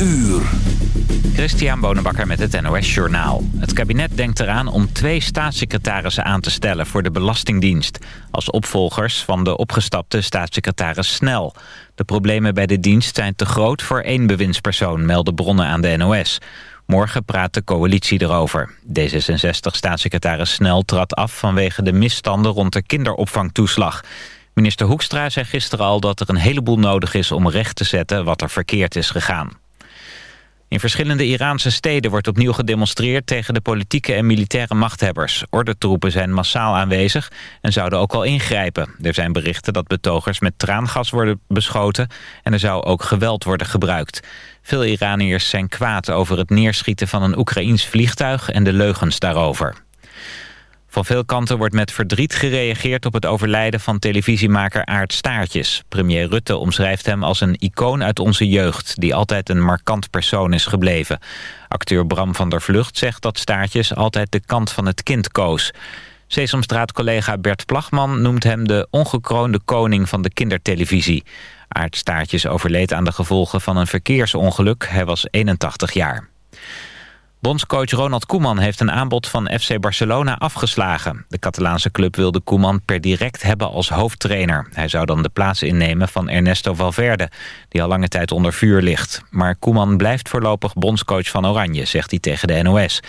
uur. Christian Bonenbakker met het NOS Journaal. Het kabinet denkt eraan om twee staatssecretarissen aan te stellen voor de Belastingdienst. Als opvolgers van de opgestapte staatssecretaris Snel. De problemen bij de dienst zijn te groot voor één bewindspersoon, melden bronnen aan de NOS. Morgen praat de coalitie erover. D66-staatssecretaris Snel trad af vanwege de misstanden rond de kinderopvangtoeslag. Minister Hoekstra zei gisteren al dat er een heleboel nodig is om recht te zetten wat er verkeerd is gegaan. In verschillende Iraanse steden wordt opnieuw gedemonstreerd tegen de politieke en militaire machthebbers. Ordentroepen zijn massaal aanwezig en zouden ook al ingrijpen. Er zijn berichten dat betogers met traangas worden beschoten en er zou ook geweld worden gebruikt. Veel Iraniërs zijn kwaad over het neerschieten van een Oekraïns vliegtuig en de leugens daarover. Van veel kanten wordt met verdriet gereageerd op het overlijden van televisiemaker Aart Staartjes. Premier Rutte omschrijft hem als een icoon uit onze jeugd... die altijd een markant persoon is gebleven. Acteur Bram van der Vlucht zegt dat Staartjes altijd de kant van het kind koos. Sesamstraat-collega Bert Plagman noemt hem de ongekroonde koning van de kindertelevisie. Aart Staartjes overleed aan de gevolgen van een verkeersongeluk. Hij was 81 jaar. Bondscoach Ronald Koeman heeft een aanbod van FC Barcelona afgeslagen. De Catalaanse club wilde Koeman per direct hebben als hoofdtrainer. Hij zou dan de plaats innemen van Ernesto Valverde, die al lange tijd onder vuur ligt. Maar Koeman blijft voorlopig bondscoach van Oranje, zegt hij tegen de NOS.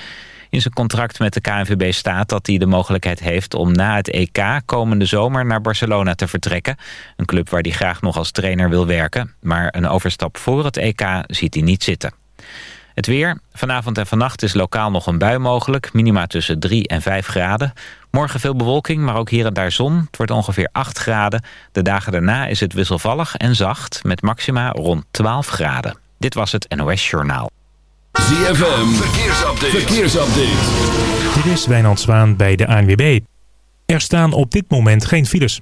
In zijn contract met de KNVB staat dat hij de mogelijkheid heeft om na het EK komende zomer naar Barcelona te vertrekken. Een club waar hij graag nog als trainer wil werken. Maar een overstap voor het EK ziet hij niet zitten. Het weer. Vanavond en vannacht is lokaal nog een bui mogelijk. Minima tussen 3 en 5 graden. Morgen veel bewolking, maar ook hier en daar zon. Het wordt ongeveer 8 graden. De dagen daarna is het wisselvallig en zacht. Met maxima rond 12 graden. Dit was het NOS Journaal. ZFM. Verkeersupdate. Verkeersupdate. Dit is Wijnand Zwaan bij de ANWB. Er staan op dit moment geen files.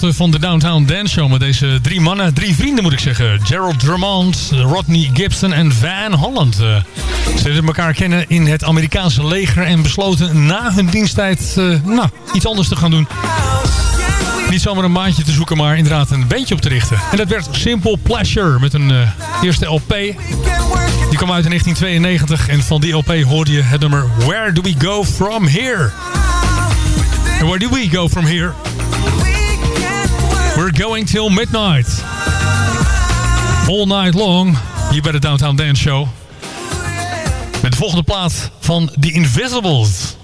Van de Downtown Dance Show met deze drie mannen, drie vrienden moet ik zeggen. Gerald Drummond, Rodney Gibson en Van Holland. Uh, ze leren elkaar kennen in het Amerikaanse leger en besloten na hun diensttijd uh, nou, iets anders te gaan doen. Niet zomaar een maandje te zoeken, maar inderdaad een bandje op te richten. En dat werd Simple Pleasure met een uh, eerste LP. Die kwam uit in 1992 en van die LP hoorde je het nummer Where Do We Go From Here? Where do we go from here? We're going till midnight. All night long, hier bij de Downtown Dance Show. Met de volgende plaat van The Invisibles.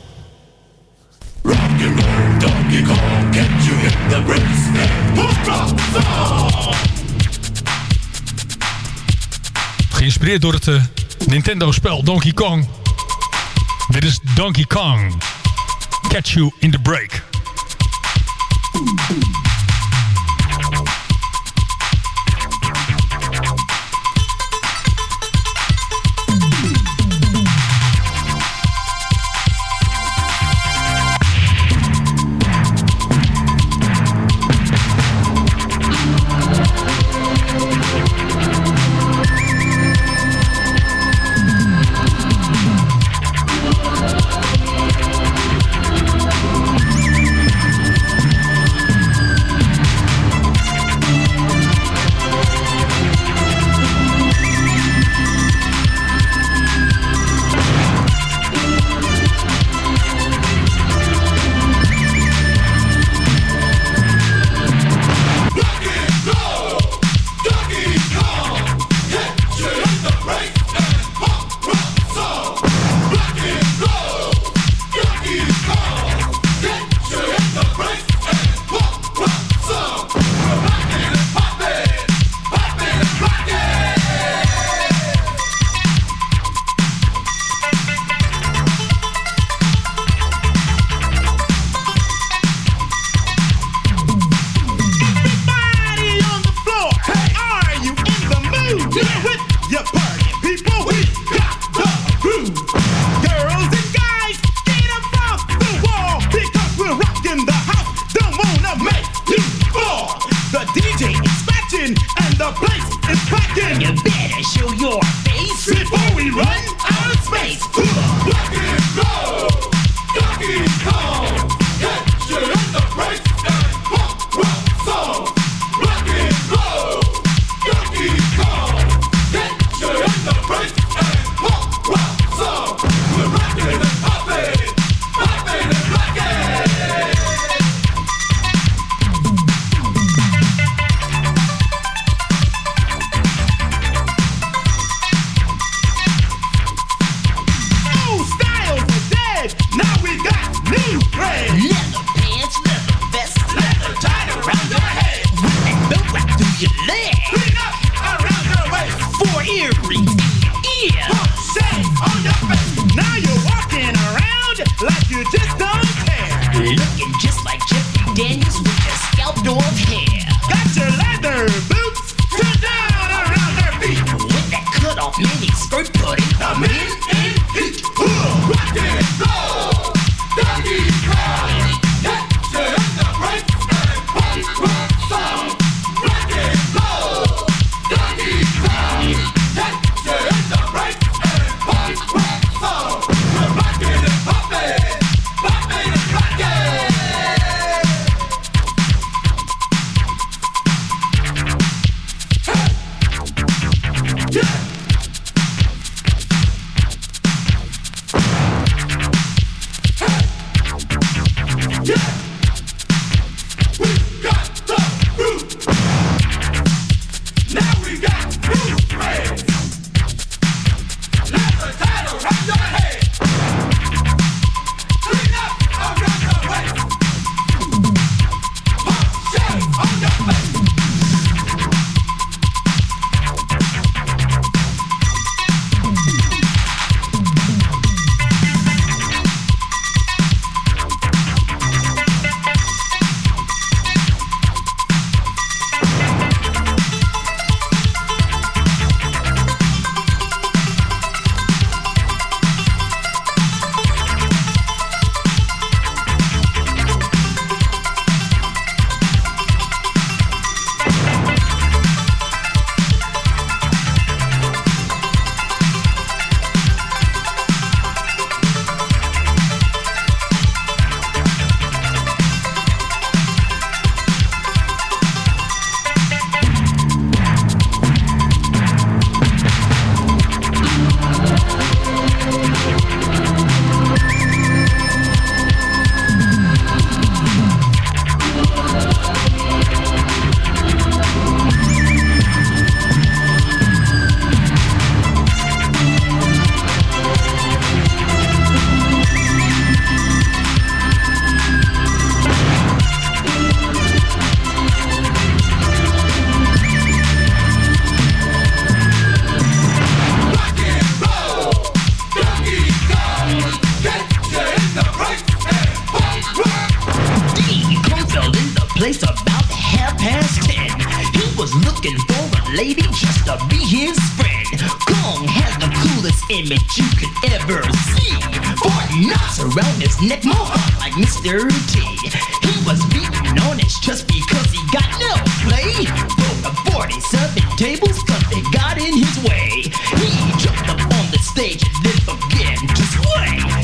Geïnspireerd door het uh, Nintendo-spel Donkey Kong. Dit is Donkey Kong. Catch you in the break.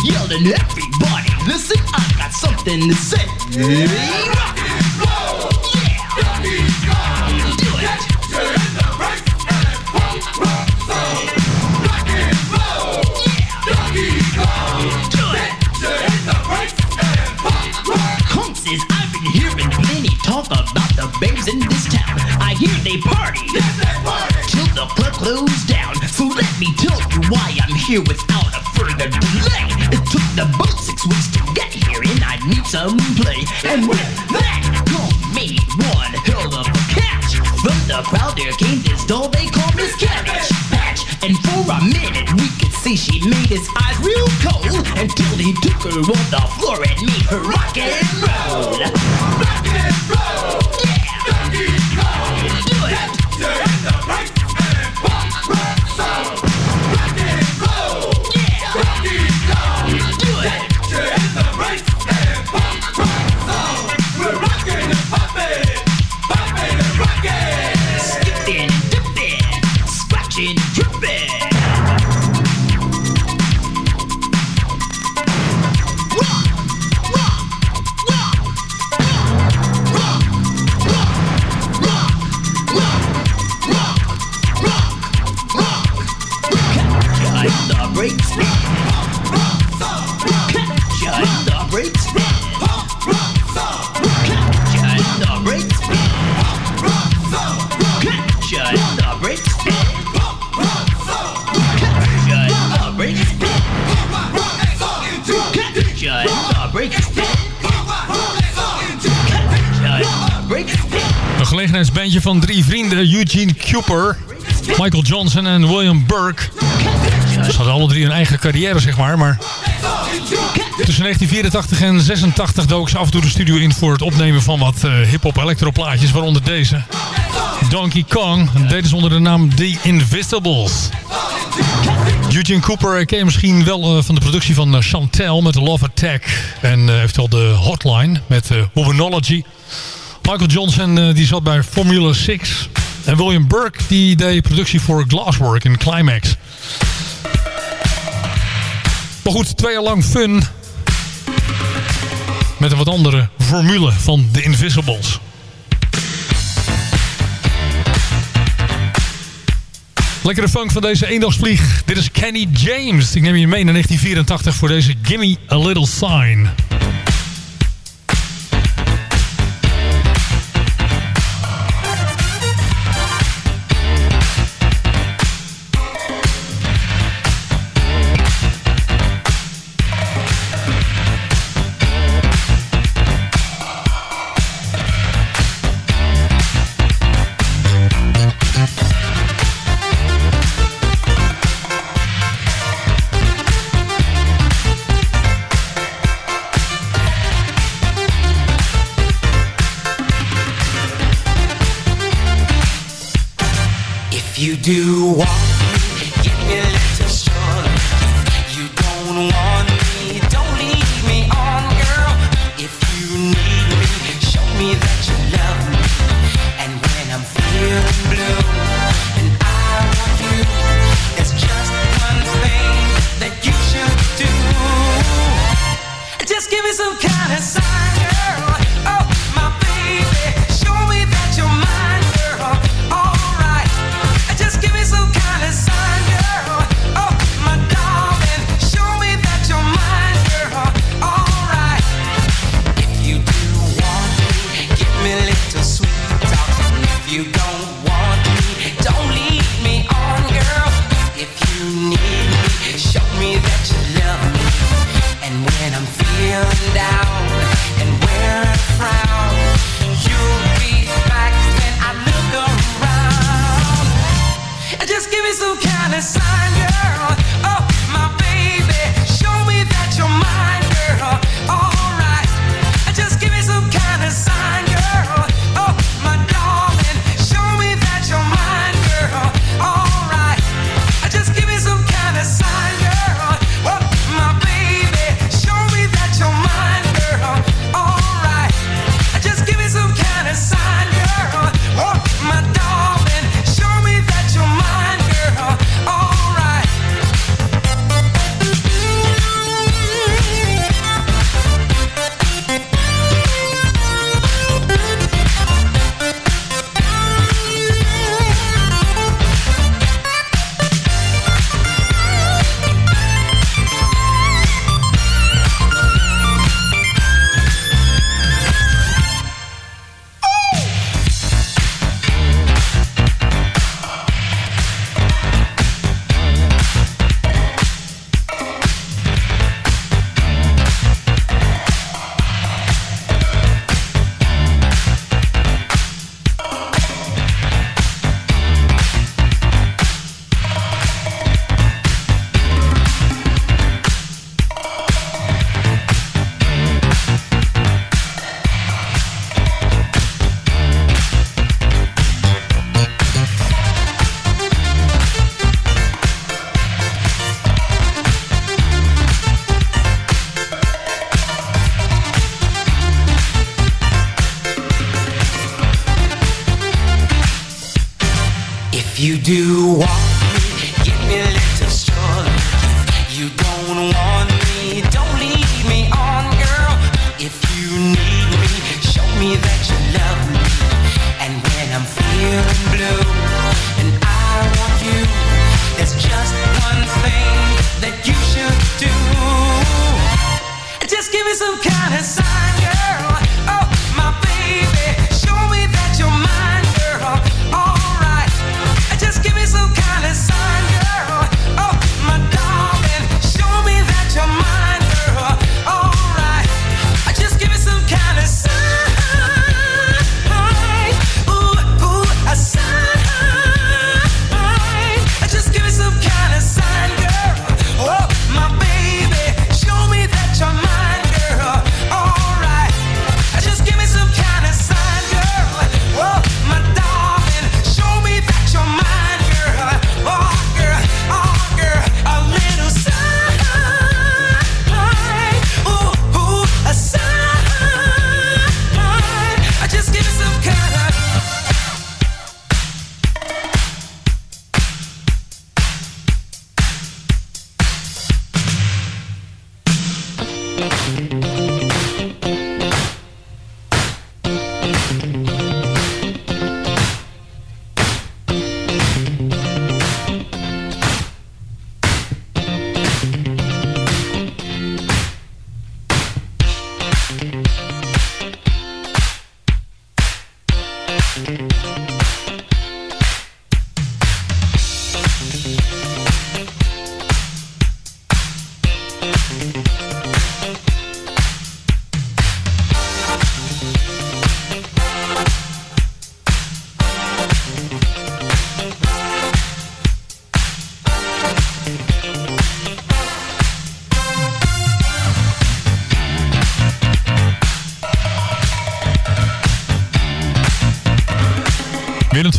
Yelling, everybody, listen, I got something to say. Rock and roll! Yeah! Do it! The and lucky go lucky go to do it! Hunks says I've been hearing plenty talk about the babes in this town. I hear they party. they party, Till the club closed down. So let me tell you why I'm here without a further delay. Took the boat six weeks to get here and I need some play. And with that, come made one hell of a catch. From the crowd there came this doll they call Miss Cabbage Patch. And for a minute we could see she made his eyes real cold until he took her on the floor and made her rock and roll. Rock Een gelegenheidsbandje van drie vrienden. Eugene Cooper, Michael Johnson en William Burke. Ze hadden alle drie een eigen carrière, zeg maar. Maar tussen 1984 en 86 dook ze af en toe de studio in voor het opnemen van wat eh, hip-hop electroplaatjes, waaronder deze. Donkey Kong. Dat deden ze onder de naam The Invisibles. Eugene Cooper ken je misschien wel eh, van de productie van eh, Chantel met Love Attack. En heeft wel de Hotline met Womanology. Michael Johnson eh, die zat bij Formula 6. En William Burke die deed productie voor Glasswork in Climax. Maar goed, twee jaar lang fun. Met een wat andere formule van The Invisibles. Lekkere funk van deze eendagsvlieg. Dit is Kenny James. Ik neem je mee naar 1984 voor deze Gimme a Little Sign. Some kind of sign,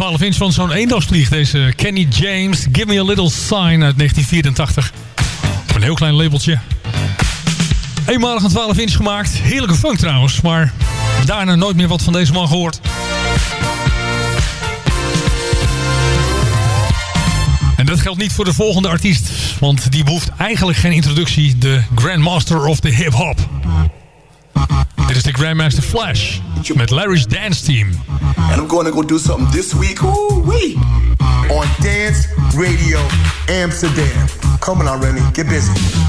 12 inch van zo'n eendagsvlieg. Deze Kenny James, Give Me A Little Sign uit 1984. Op een heel klein labeltje. Eenmalig een 12 inch gemaakt. Heerlijke funk trouwens. Maar daarna nooit meer wat van deze man gehoord. En dat geldt niet voor de volgende artiest. Want die behoeft eigenlijk geen introductie. De Grandmaster of the Hip Hop. Dit is de Grandmaster Flash. Met Larry's Dance Team. And I'm to go do something this week. Ooh wee! On Dance Radio Amsterdam. Come on, Remy, get busy.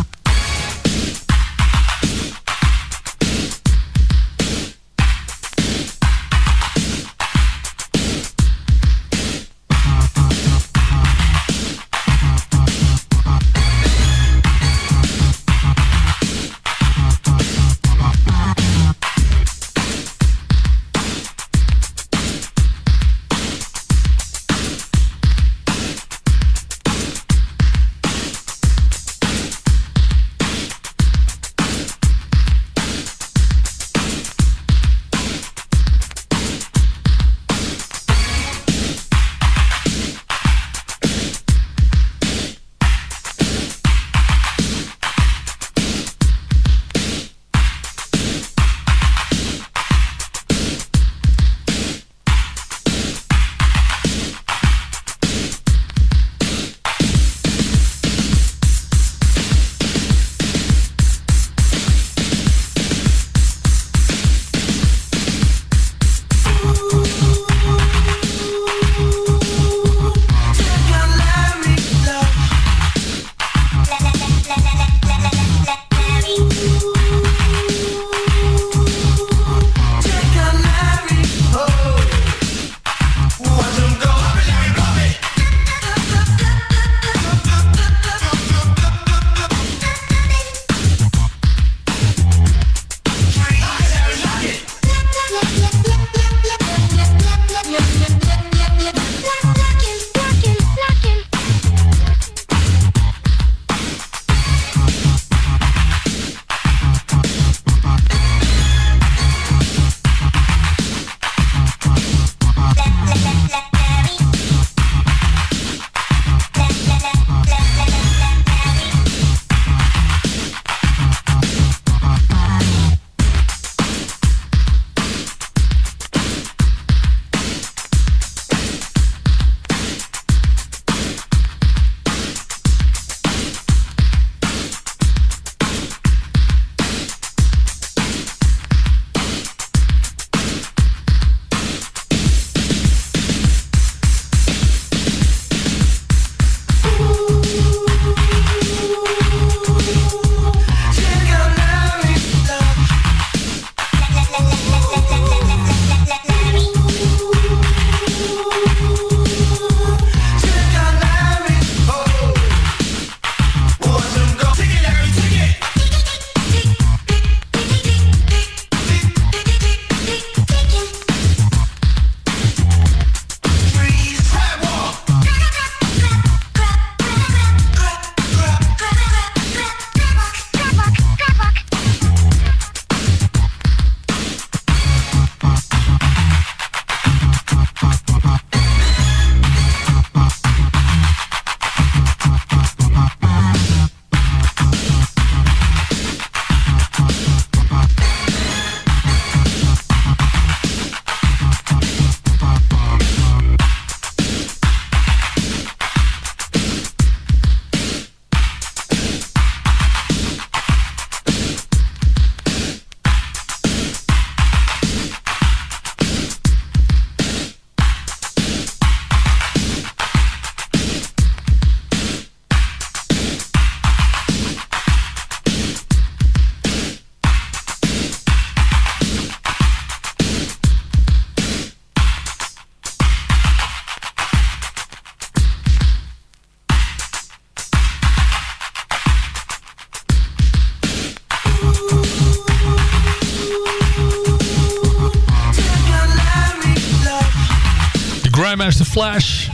Grandmaster Flash.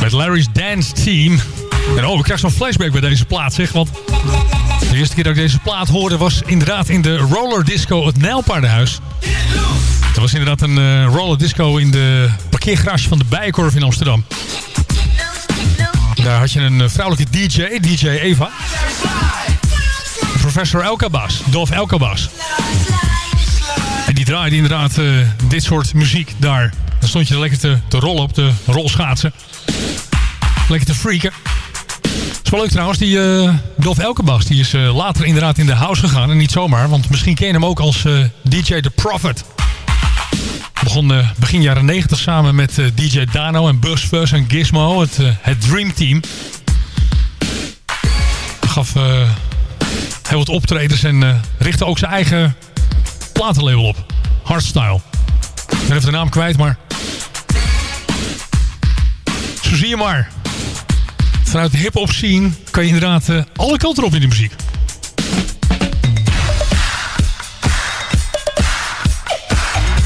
Met Larry's Dance Team. En oh, ik krijg zo'n flashback bij deze plaat, zeg. Want de eerste keer dat ik deze plaat hoorde was inderdaad in de roller disco het Nijlpaardenhuis. Dat was inderdaad een eh, roller disco in de parkeergarage van de Bijenkorf in Amsterdam. Daar had je een eh, vrouwelijke DJ, DJ Eva. Professor Elkabas, Dolf Elkabas. En die draaide inderdaad eh, dit soort muziek daar. Dan stond je er lekker te, te rollen op de rolschaatsen. Lekker te freaken. is wel leuk trouwens, die eh Dolf Elkebas die is eh, later inderdaad in de house gegaan. En niet zomaar, want misschien ken je hem ook als eh, DJ The Prophet. Begon begin jaren 90 samen met DJ Dano en Buzz en Gizmo, het, het Dream Team. Gaf heel wat optredens en richtte ook zijn eigen platenlabel op. Hardstyle. Ik ben even de naam kwijt, maar... Zo zie je maar. Vanuit de hip-hop scene kan je inderdaad eh, alle kanten op in de muziek.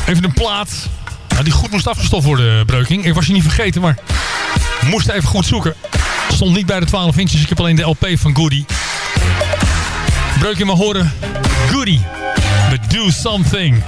Even een plaat nou, die goed moest afgestoft worden, Breuking. Ik was je niet vergeten, maar moest even goed zoeken. Stond niet bij de 12 inches, ik heb alleen de LP van Goody. Breuking maar horen. Goody, but do something.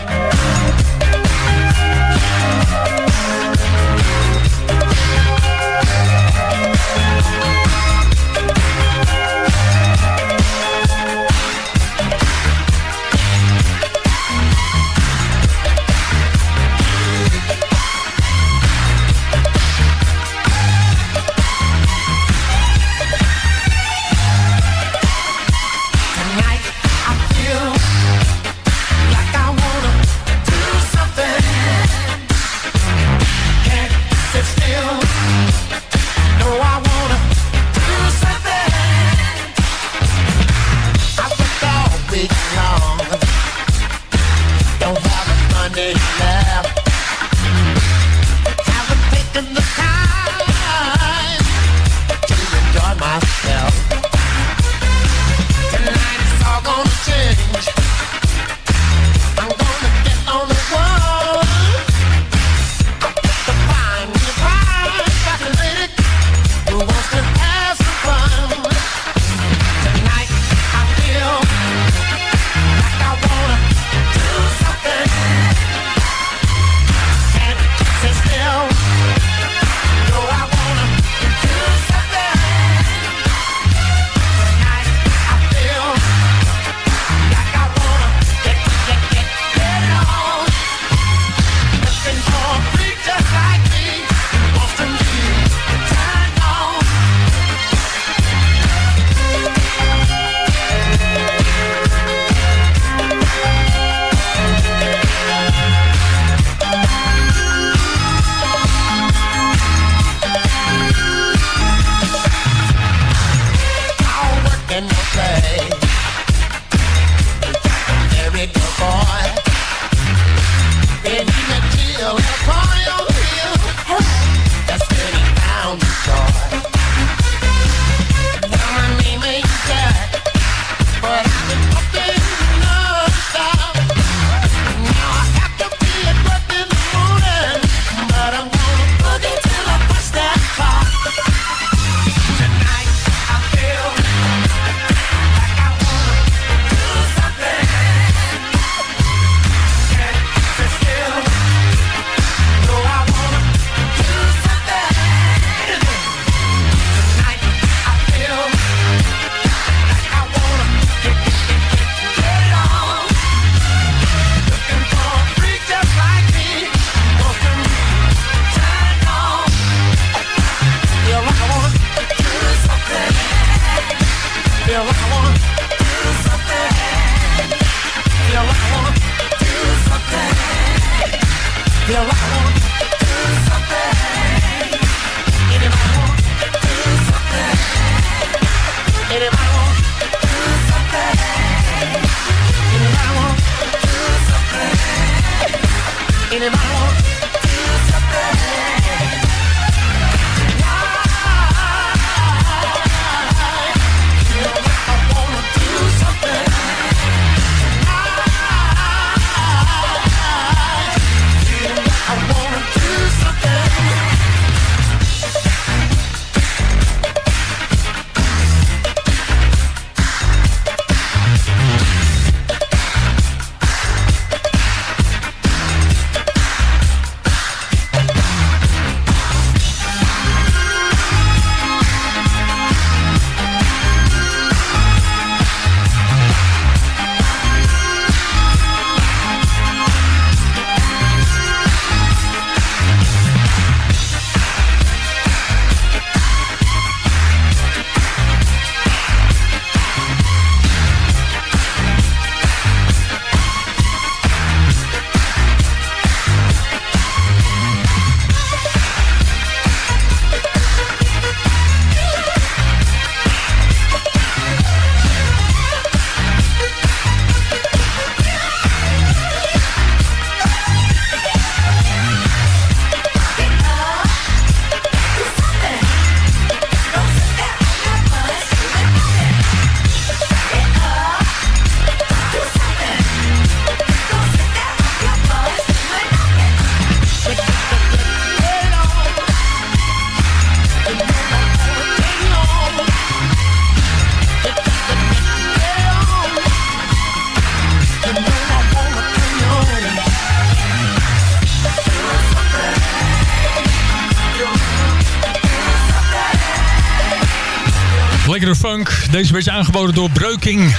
Deze beetje aangeboden door Breuking.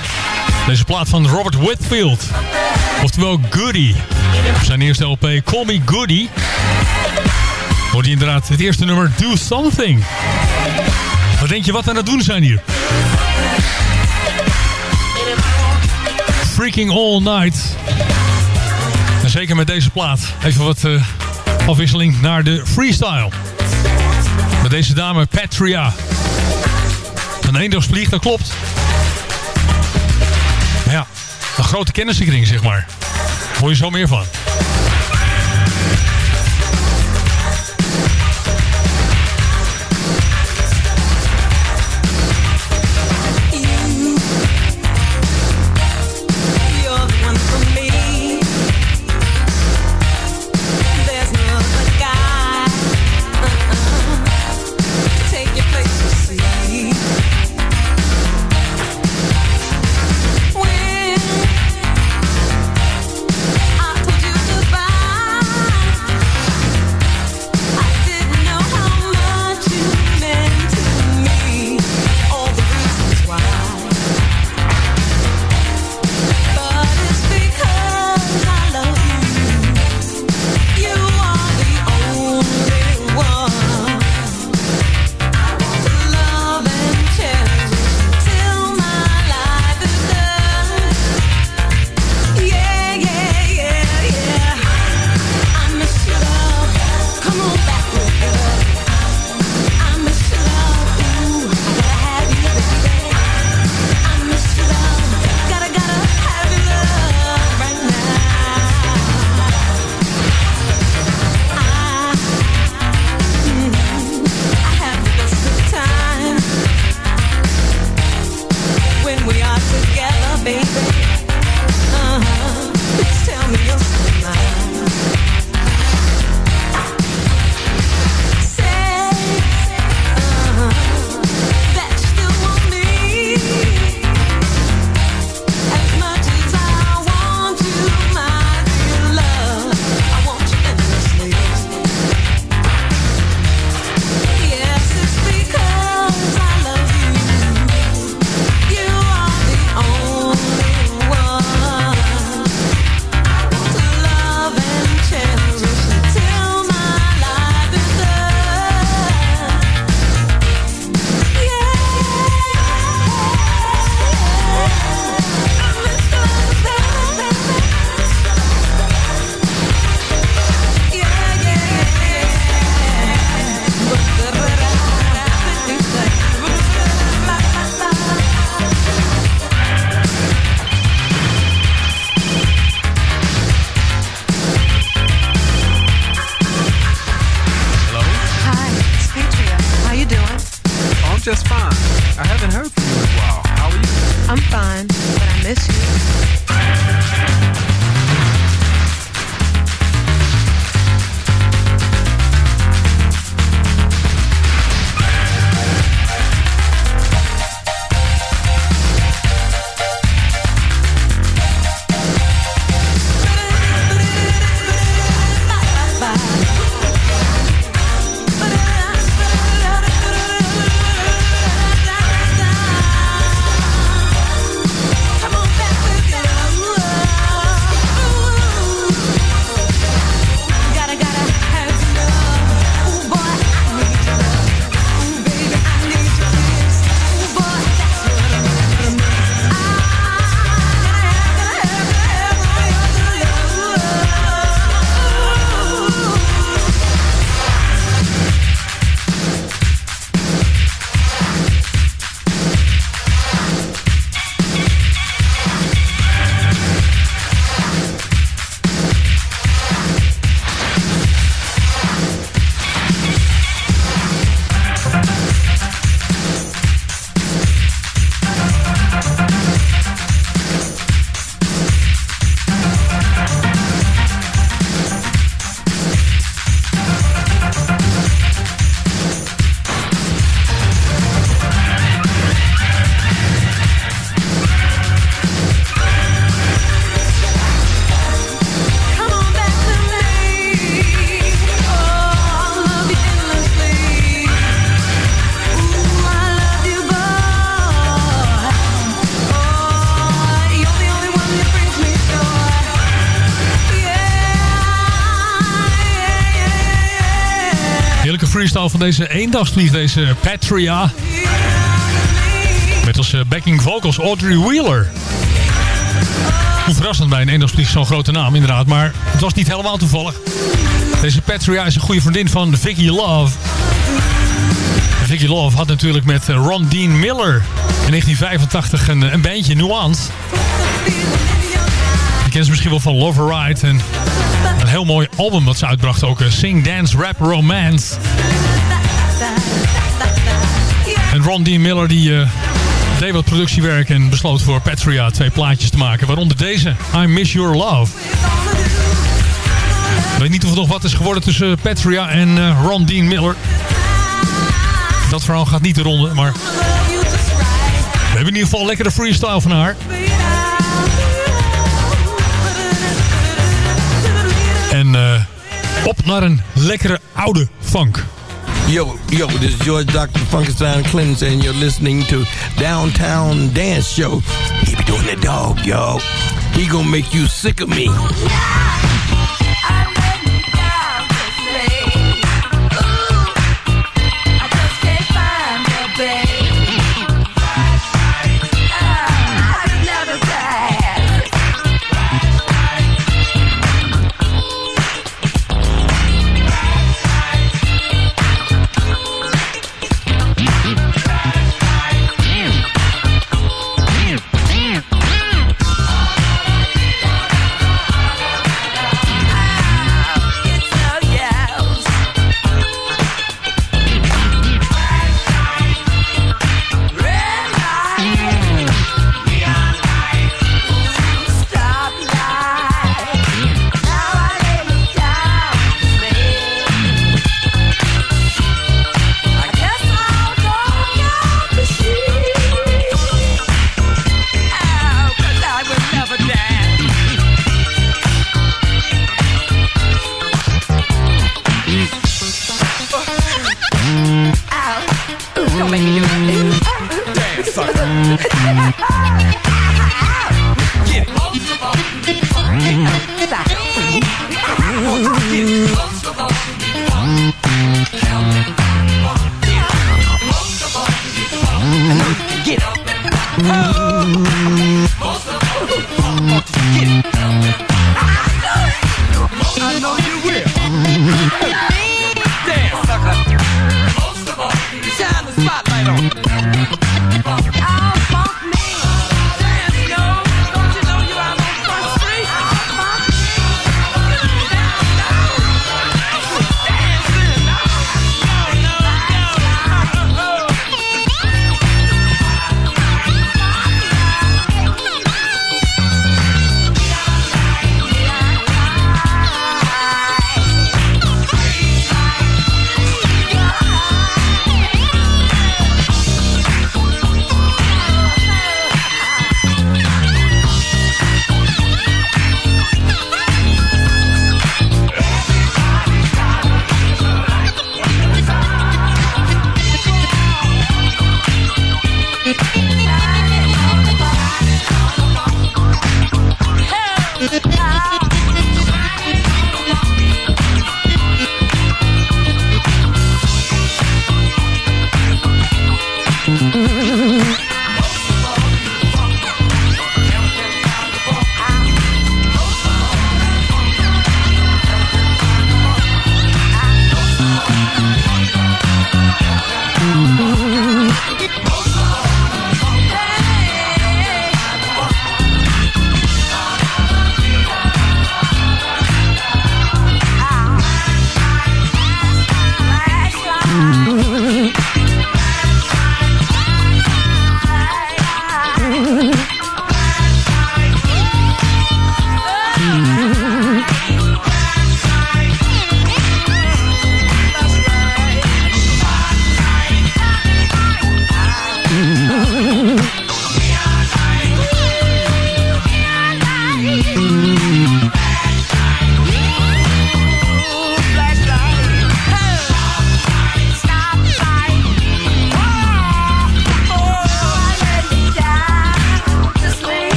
Deze plaat van Robert Whitfield. Oftewel Goody. Op zijn eerste LP Call Me Goody. Hoort hij inderdaad het eerste nummer Do Something. Wat denk je wat aan het doen zijn hier? Freaking All Night. Zeker met deze plaat. Even wat uh, afwisseling naar de freestyle. Met deze dame Patria. Een eendagsvlieg, dat klopt. Ja, een grote kennissenkring zeg maar. Hoor je zo meer van. Van deze eendagsvlieg, deze Patria. Met als eh, backing vocals Audrey Wheeler. Hoe verrassend bij een eendagsvlieg zo'n grote naam, inderdaad. Maar het was niet helemaal toevallig. Deze Patria is een goede vriendin van Vicky Love. Vicky Love had natuurlijk met eh, Ron Dean Miller in 1985 een, een bandje, Nuance. Je kent ze misschien wel van Love Ride en een heel mooi album dat ze uitbracht ook. eh, Sing, Dance, Rap, Romance. Ron Dean Miller die eh, deed wat productiewerk en besloot voor Patria twee plaatjes te maken. Waaronder deze, I Miss Your Love. Ik weet niet of er nog wat is geworden tussen Patria en eh, Ron Dean Miller. Dat verhaal gaat niet de ronde, maar... We hebben in ieder geval lekkere freestyle van haar. En eh, op naar een lekkere oude funk. Yo, yo, this is George Dr. Funkenstein Clinton and you're listening to Downtown Dance Show. He be doing the dog, yo. He gonna make you sick of me. I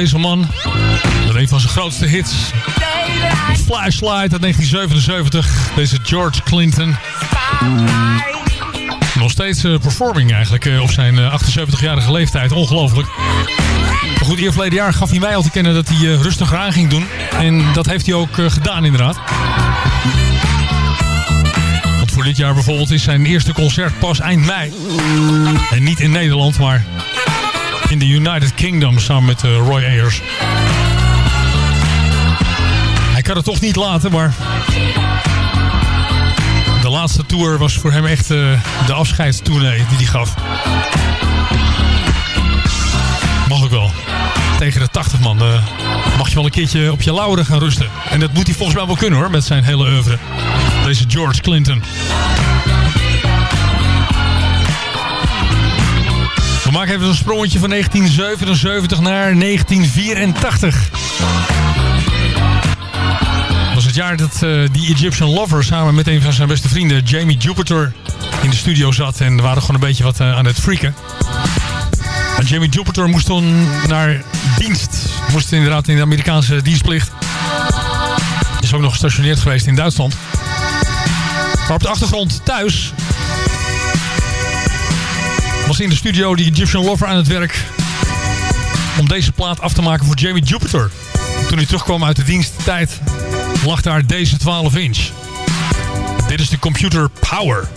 deze man. Met een van zijn grootste hits. Flashlight uit 1977. Deze George Clinton. Nog steeds eh, performing eigenlijk eh, op zijn eh, 78-jarige leeftijd. Ongelooflijk. Maar goed, hier verleden jaar gaf hij mij al te kennen dat hij eh, rustiger aan ging doen. En dat heeft hij ook eh, gedaan inderdaad. Want voor dit jaar bijvoorbeeld is zijn eerste concert pas eind mei. En niet in Nederland, maar in de United Kingdom samen met eh, Roy Ayers. Hij kan het toch niet laten, maar... De laatste tour was voor hem echt eh, de afscheidstournee die hij gaf. Mag ook wel. Tegen de 80 man eh, mag je wel een keertje op je lauren gaan rusten. En dat moet hij volgens mij wel kunnen hoor, met zijn hele oeuvre. Deze George Clinton. We maken even een sprongetje van 1977 naar 1984. Dat was het jaar dat eh, die Egyptian Lover samen met een van zijn beste vrienden, Jamie Jupiter, in de studio zat. En waren gewoon een beetje wat eh, aan het freaken. En Jamie Jupiter moest toen naar dienst. Moest inderdaad in de Amerikaanse dienstplicht. Is ook nog gestationeerd geweest in Duitsland. Maar op de achtergrond thuis was in de studio die Egyptian Lover aan het werk om deze plaat af te maken voor Jamie Jupiter. Toen hij terugkwam uit de diensttijd lag daar deze 12 inch. Dit is de Computer Power.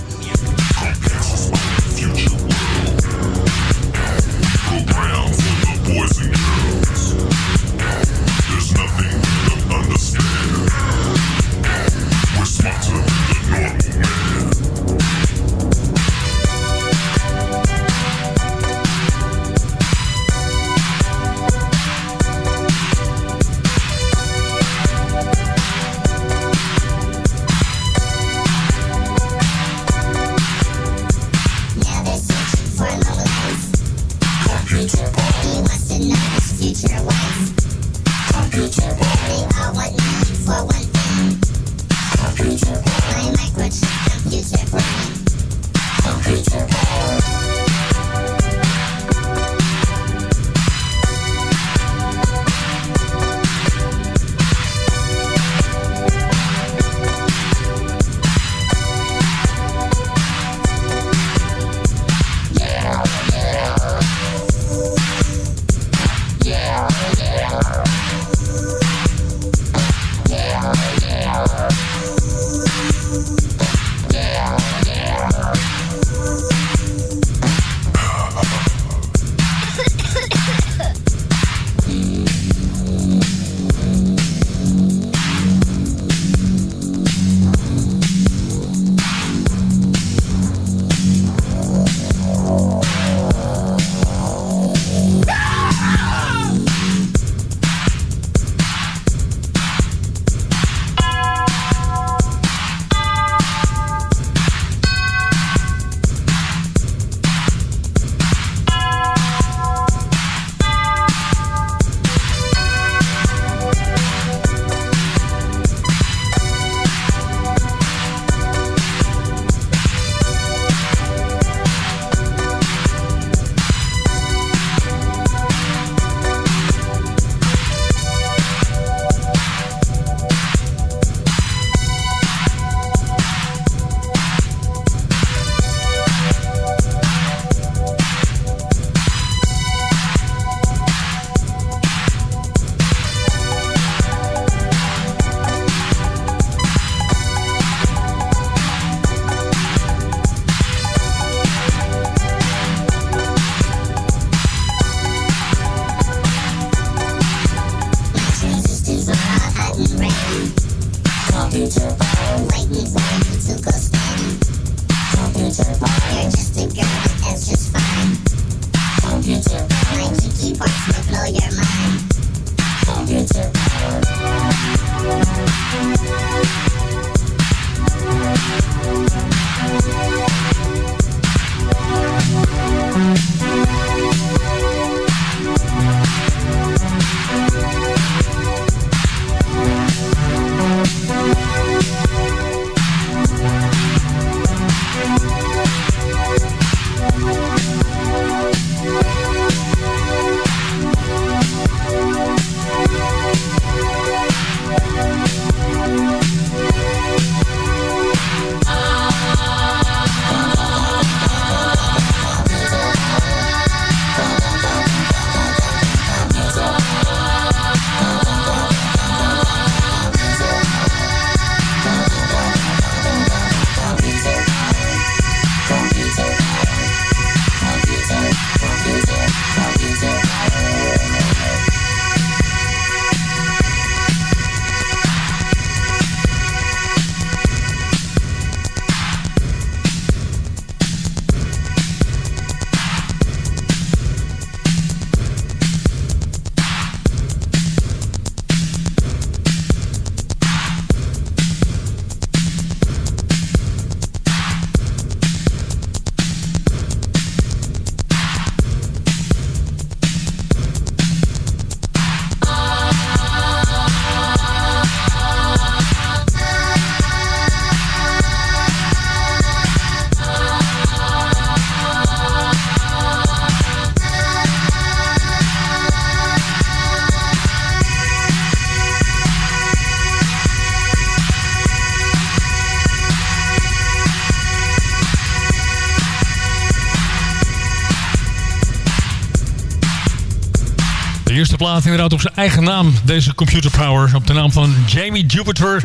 Inderdaad op zijn eigen naam. Deze Computer Power. Op de naam van Jamie Jupiter.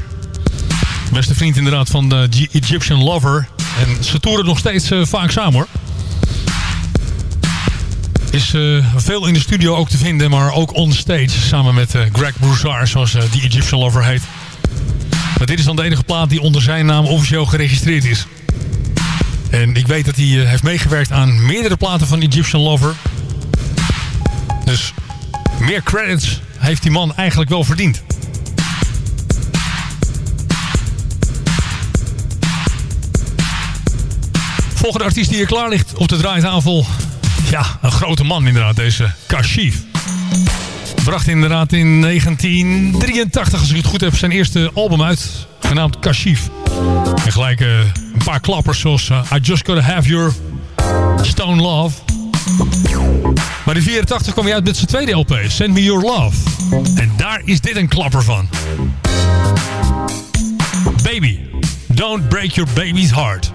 Beste vriend inderdaad van de Egyptian Lover. En ze toeren nog steeds eh, vaak samen hoor. Is eh, veel in de studio ook te vinden, maar ook on stage. Samen met eh, Greg Broussard, zoals die Egyptian Lover heet. Maar dit is dan de enige plaat die onder zijn naam officieel geregistreerd is. En ik weet dat hij heeft meegewerkt aan meerdere platen van Egyptian Lover. Meer credits heeft die man eigenlijk wel verdiend. Volgende artiest die hier klaar ligt op de draaitafel. Ja, een grote man inderdaad, deze Kashif. Bracht inderdaad in 1983, als ik het goed heb, zijn eerste album uit. Genaamd Kashif. En gelijk eh, een paar klappers zoals eh, I Just Gotta Have Your Stone Love. Maar in 84 kwam hij uit met zijn tweede LP, Send Me Your Love. En daar is dit een klapper van. Baby, don't break your baby's heart.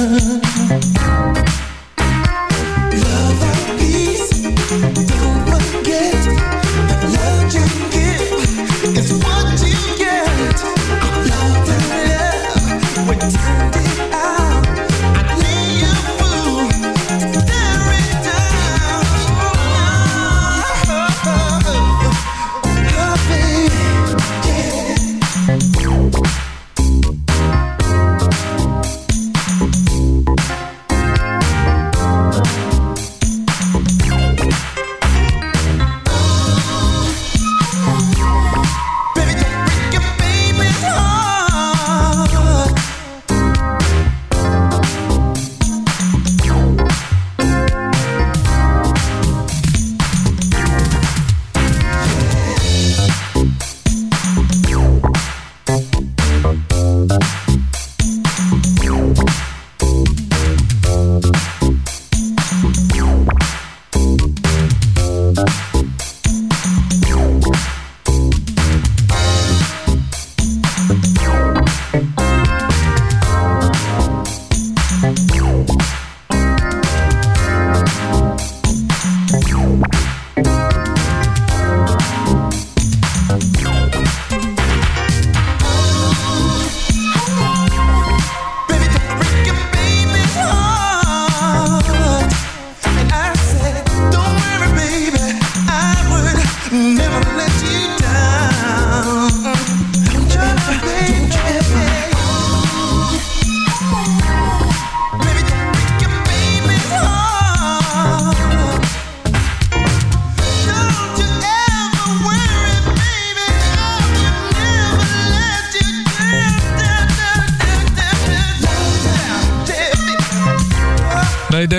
Love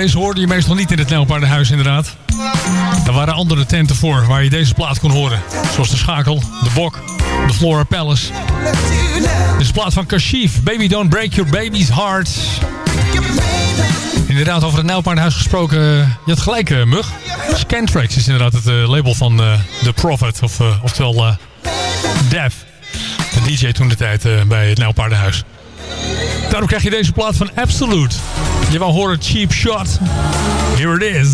deze hoorde je meestal niet in het Nijlpaardenhuis inderdaad. Er waren andere tenten voor waar je deze plaat kon horen. Zoals de Schakel, de Bok, de Flora Palace. Dit is plaat van Kashif. Baby Don't Break Your Baby's Heart. Inderdaad, over het Nijlpaardenhuis gesproken. eh, Je had gelijk, eh, Mug. Scantrax is inderdaad het eh, label van eh, The Prophet. Of, eh, oftewel eh Dev. De DJ toen de tijd eh, bij het Nijlpaardenhuis. Daarom krijg je deze plaat van Absolute. Je wou horen Cheap Shot. Here it is.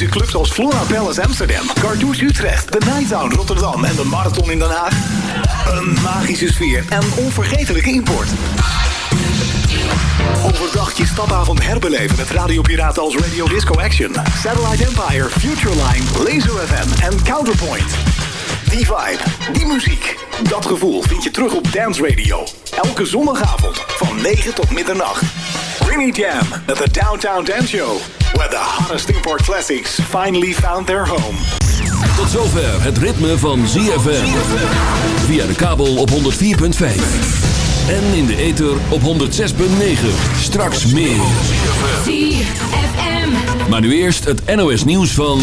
Legendarische clubs als Flora Palace Amsterdam, Cartouche Utrecht, de Nighttown Rotterdam en de Marathon in Den Haag. Een magische sfeer en onvergetelijke import. Overdag je stapavond herbeleven met radiopiraten als Radio Disco Action, Satellite Empire, Futureline, Laser FM en Counterpoint. Die vibe, die muziek, dat gevoel vind je terug op Dance Radio. Elke zondagavond van 9 tot middernacht. Rainy Jam at the Downtown Dance Show. Where the hottest import classics finally found their home. Tot zover het ritme van ZFM. Via de kabel op 104.5. En in de ether op 106.9. Straks meer. ZFM. Maar nu eerst het NOS nieuws van...